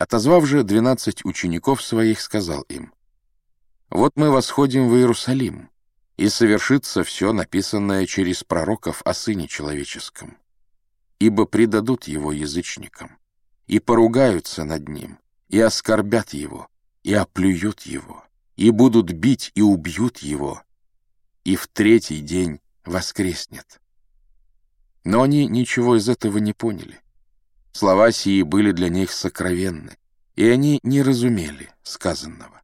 Отозвав же двенадцать учеников своих, сказал им, «Вот мы восходим в Иерусалим, и совершится все написанное через пророков о Сыне Человеческом, ибо предадут его язычникам, и поругаются над ним, и оскорбят его, и оплюют его, и будут бить и убьют его, и в третий день воскреснет». Но они ничего из этого не поняли. Слова сии были для них сокровенны, и они не разумели сказанного.